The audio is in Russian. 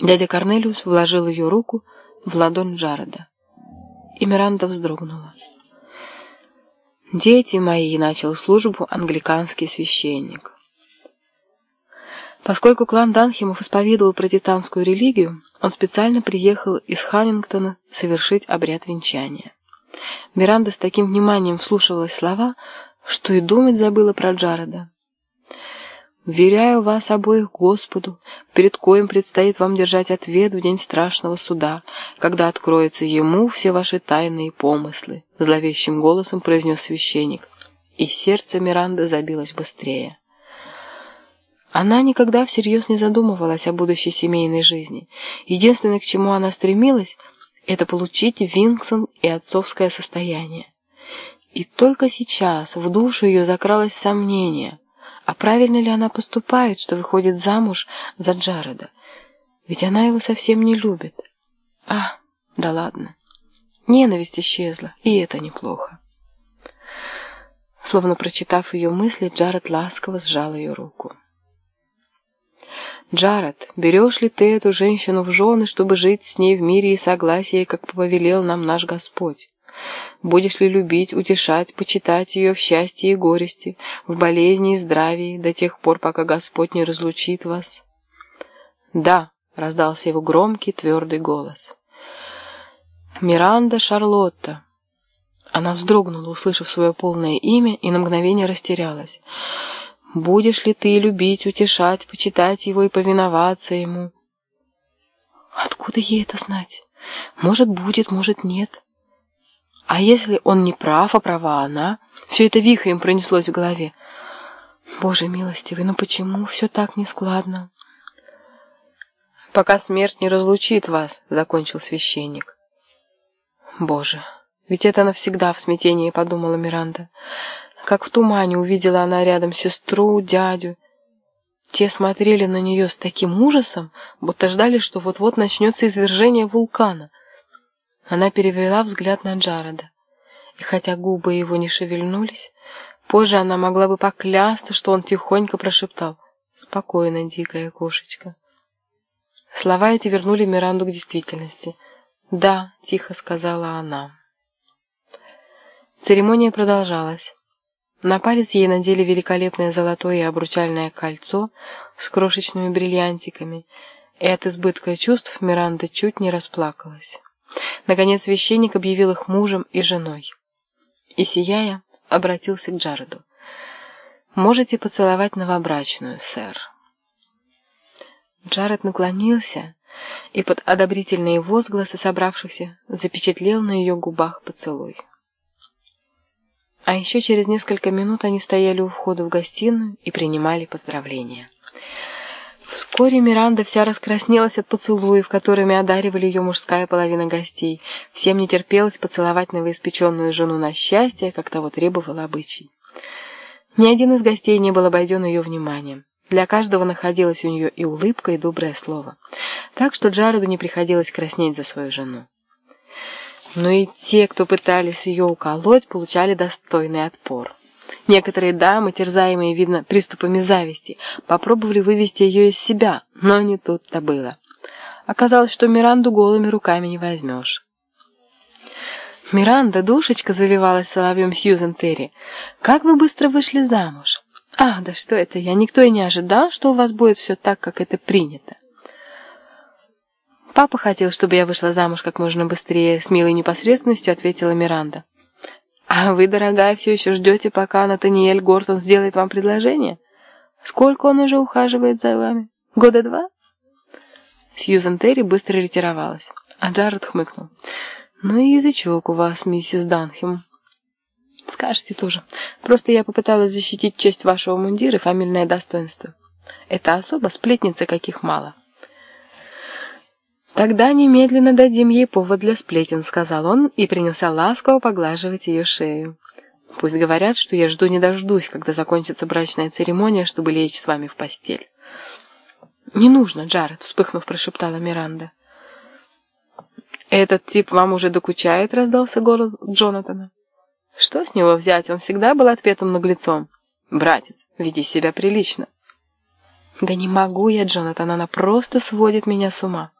Дядя Корнелиус вложил ее руку в ладонь Джареда. И Миранда вздрогнула. «Дети мои!» — начал службу англиканский священник. Поскольку клан Данхемов исповедовал протестантскую религию, он специально приехал из Ханнингтона совершить обряд венчания. Миранда с таким вниманием вслушивалась слова, что и думать забыла про Джареда. Веряю вас обоих Господу, перед коим предстоит вам держать ответ в день страшного суда, когда откроются ему все ваши тайные помыслы, зловещим голосом произнес священник, и сердце Миранды забилось быстрее. Она никогда всерьез не задумывалась о будущей семейной жизни. Единственное, к чему она стремилась, это получить Винксон и отцовское состояние. И только сейчас в душу ее закралось сомнение – а правильно ли она поступает, что выходит замуж за Джареда? Ведь она его совсем не любит. А, да ладно. Ненависть исчезла, и это неплохо. Словно прочитав ее мысли, Джаред ласково сжал ее руку. «Джаред, берешь ли ты эту женщину в жены, чтобы жить с ней в мире и согласии, как повелел нам наш Господь?» Будешь ли любить, утешать, почитать ее в счастье и горести, в болезни и здравии, до тех пор, пока Господь не разлучит вас? Да, раздался его громкий, твердый голос. Миранда Шарлотта. Она вздрогнула, услышав свое полное имя, и на мгновение растерялась. Будешь ли ты любить, утешать, почитать его и повиноваться ему? Откуда ей это знать? Может, будет, может, нет. А если он не прав, а права она? Все это вихрем пронеслось в голове. Боже милостивый, ну почему все так нескладно? Пока смерть не разлучит вас, закончил священник. Боже, ведь это навсегда в смятении, подумала Миранда. Как в тумане увидела она рядом сестру, дядю. Те смотрели на нее с таким ужасом, будто ждали, что вот-вот начнется извержение вулкана. Она перевела взгляд на Джареда, и хотя губы его не шевельнулись, позже она могла бы поклясться, что он тихонько прошептал «Спокойно, дикая кошечка». Слова эти вернули Миранду к действительности. «Да», — тихо сказала она. Церемония продолжалась. На палец ей надели великолепное золотое обручальное кольцо с крошечными бриллиантиками, и от избытка чувств Миранда чуть не расплакалась. Наконец священник объявил их мужем и женой. И, сияя, обратился к Джареду. «Можете поцеловать новобрачную, сэр». Джаред наклонился и под одобрительные возгласы собравшихся запечатлел на ее губах поцелуй. А еще через несколько минут они стояли у входа в гостиную и принимали поздравления. Вскоре Миранда вся раскраснелась от поцелуев, которыми одаривали ее мужская половина гостей. Всем не терпелось поцеловать новоиспеченную жену на счастье, как того требовал обычай. Ни один из гостей не был обойден ее вниманием. Для каждого находилась у нее и улыбка, и доброе слово. Так что Джареду не приходилось краснеть за свою жену. Но и те, кто пытались ее уколоть, получали достойный отпор. Некоторые дамы, терзаемые, видно, приступами зависти, попробовали вывести ее из себя, но не тут-то было. Оказалось, что Миранду голыми руками не возьмешь. «Миранда, душечка!» — заливалась соловьем Сьюзен Терри. «Как вы быстро вышли замуж!» «Ах, да что это я! Никто и не ожидал, что у вас будет все так, как это принято!» «Папа хотел, чтобы я вышла замуж как можно быстрее», — с милой непосредственностью ответила Миранда. «А вы, дорогая, все еще ждете, пока Натаниэль Гортон сделает вам предложение? Сколько он уже ухаживает за вами? Года два?» Сьюзен Терри быстро ретировалась, а Джаред хмыкнул. «Ну и язычок у вас, миссис Данхем». «Скажете тоже. Просто я попыталась защитить честь вашего мундира и фамильное достоинство. Это особо сплетница, каких мало». «Тогда немедленно дадим ей повод для сплетен», — сказал он и принялся ласково поглаживать ее шею. «Пусть говорят, что я жду не дождусь, когда закончится брачная церемония, чтобы лечь с вами в постель». «Не нужно, Джаред», — вспыхнув, прошептала Миранда. «Этот тип вам уже докучает?» — раздался голос Джонатана. «Что с него взять? Он всегда был отпетым наглецом. Братец, веди себя прилично». «Да не могу я, Джонатан, она просто сводит меня с ума».